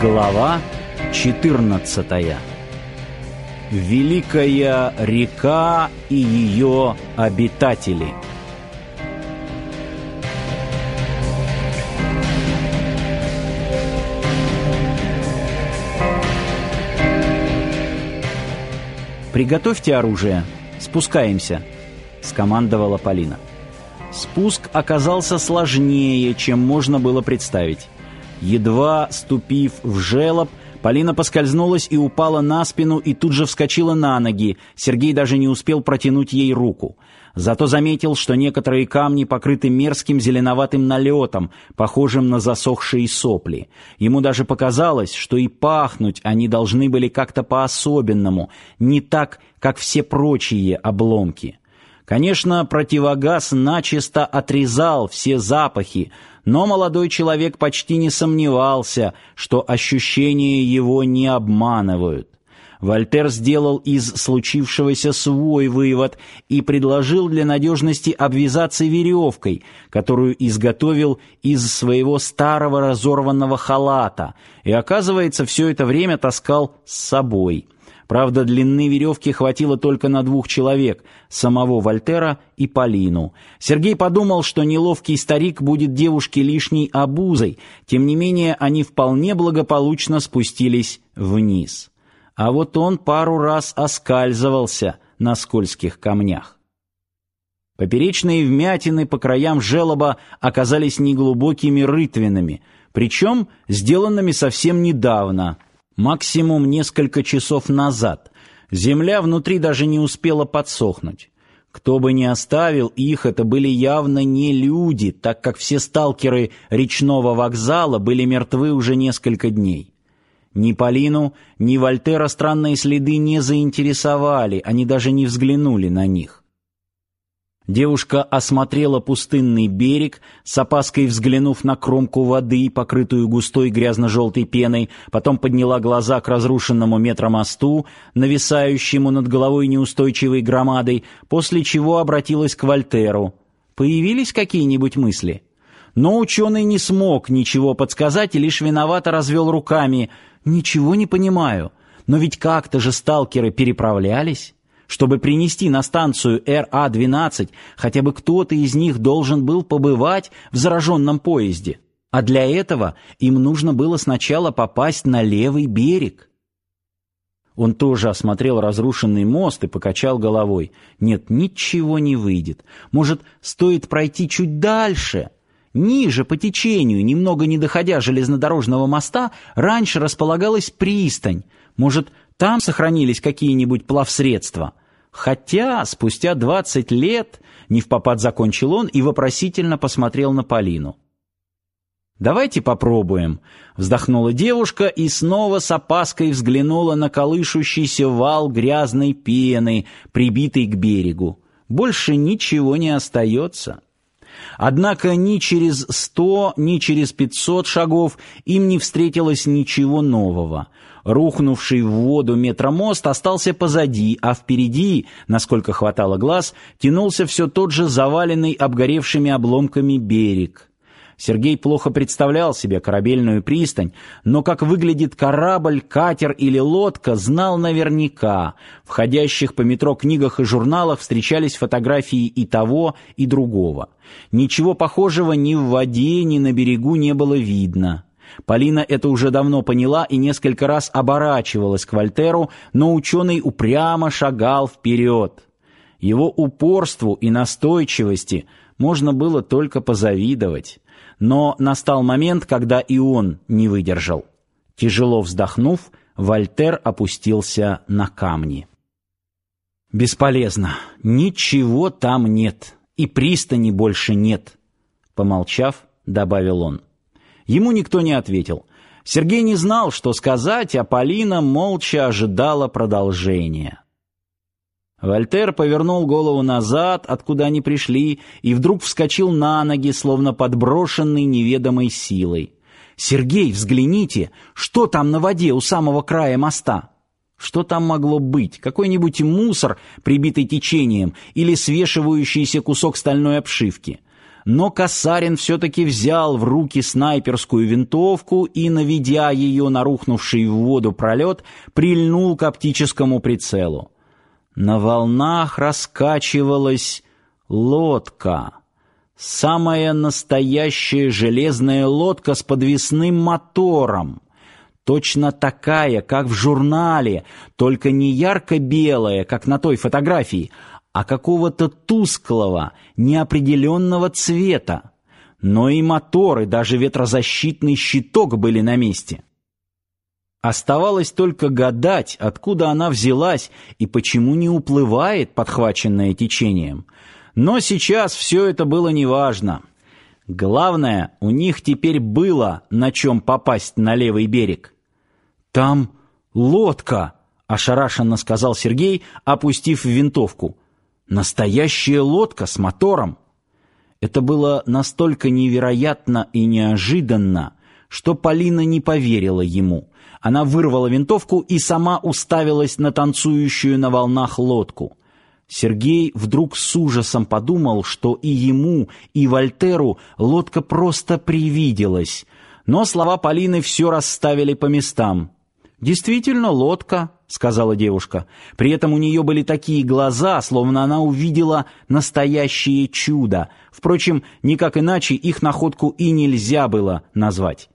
Глава 14. Великая река и ее обитатели. Приготовьте оружие. Спускаемся, скомандовала Полина. Спуск оказался сложнее, чем можно было представить. Едва ступив в желоб, Полина поскользнулась и упала на спину и тут же вскочила на ноги. Сергей даже не успел протянуть ей руку. Зато заметил, что некоторые камни покрыты мерзким зеленоватым налетом, похожим на засохшие сопли. Ему даже показалось, что и пахнуть они должны были как-то по-особенному, не так, как все прочие обломки. Конечно, противогаз начисто отрезал все запахи, но молодой человек почти не сомневался, что ощущения его не обманывают. Вольтер сделал из случившегося свой вывод и предложил для надежности обвязаться веревкой, которую изготовил из своего старого разорванного халата, и, оказывается, все это время таскал с собой – Правда, длины веревки хватило только на двух человек, самого Вольтера и Полину. Сергей подумал, что неловкий старик будет девушке лишней обузой, тем не менее они вполне благополучно спустились вниз. А вот он пару раз оскальзывался на скользких камнях. Поперечные вмятины по краям желоба оказались неглубокими рытвинами, причем сделанными совсем недавно – максимум несколько часов назад. Земля внутри даже не успела подсохнуть. Кто бы ни оставил их, это были явно не люди, так как все сталкеры речного вокзала были мертвы уже несколько дней. Ни Полину, ни Вольтера странные следы не заинтересовали, они даже не взглянули на них. Девушка осмотрела пустынный берег, с опаской взглянув на кромку воды, покрытую густой грязно-желтой пеной, потом подняла глаза к разрушенному метромосту, нависающему над головой неустойчивой громадой, после чего обратилась к Вольтеру. Появились какие-нибудь мысли? Но ученый не смог ничего подсказать и лишь виновато развел руками. «Ничего не понимаю. Но ведь как-то же сталкеры переправлялись». Чтобы принести на станцию РА-12, хотя бы кто-то из них должен был побывать в зараженном поезде. А для этого им нужно было сначала попасть на левый берег. Он тоже осмотрел разрушенный мост и покачал головой. Нет, ничего не выйдет. Может, стоит пройти чуть дальше? Ниже по течению, немного не доходя железнодорожного моста, раньше располагалась пристань. Может, там сохранились какие-нибудь плавсредства? Хотя спустя двадцать лет, не в попад закончил он и вопросительно посмотрел на Полину. «Давайте попробуем», — вздохнула девушка и снова с опаской взглянула на колышущийся вал грязной пены, прибитый к берегу. «Больше ничего не остается». Однако ни через сто, ни через пятьсот шагов им не встретилось ничего нового. Рухнувший в воду метромост остался позади, а впереди, насколько хватало глаз, тянулся все тот же заваленный обгоревшими обломками берег. Сергей плохо представлял себе корабельную пристань, но как выглядит корабль, катер или лодка, знал наверняка. В ходящих по метро книгах и журналах встречались фотографии и того, и другого. Ничего похожего ни в воде, ни на берегу не было видно. Полина это уже давно поняла и несколько раз оборачивалась к Вольтеру, но ученый упрямо шагал вперед. Его упорству и настойчивости можно было только позавидовать. Но настал момент, когда и он не выдержал. Тяжело вздохнув, Вольтер опустился на камни. Бесполезно. Ничего там нет, и пристани больше нет, помолчав, добавил он. Ему никто не ответил. Сергей не знал, что сказать, а Полина молча ожидала продолжения. Вольтер повернул голову назад, откуда они пришли, и вдруг вскочил на ноги, словно подброшенный неведомой силой. «Сергей, взгляните! Что там на воде у самого края моста?» Что там могло быть? Какой-нибудь мусор, прибитый течением, или свешивающийся кусок стальной обшивки? но Касарин все-таки взял в руки снайперскую винтовку и, наведя ее на рухнувший в воду пролет, прильнул к оптическому прицелу. На волнах раскачивалась лодка. Самая настоящая железная лодка с подвесным мотором. Точно такая, как в журнале, только не ярко-белая, как на той фотографии, а какого-то тусклого, неопределенного цвета. Но и моторы, даже ветрозащитный щиток были на месте. Оставалось только гадать, откуда она взялась и почему не уплывает, подхваченная течением. Но сейчас все это было неважно. Главное, у них теперь было на чем попасть на левый берег. «Там лодка!» — ошарашенно сказал Сергей, опустив винтовку. Настоящая лодка с мотором. Это было настолько невероятно и неожиданно, что Полина не поверила ему. Она вырвала винтовку и сама уставилась на танцующую на волнах лодку. Сергей вдруг с ужасом подумал, что и ему, и Вольтеру лодка просто привиделась. Но слова Полины все расставили по местам. «Действительно, лодка», — сказала девушка. При этом у нее были такие глаза, словно она увидела настоящее чудо. Впрочем, никак иначе их находку и нельзя было назвать.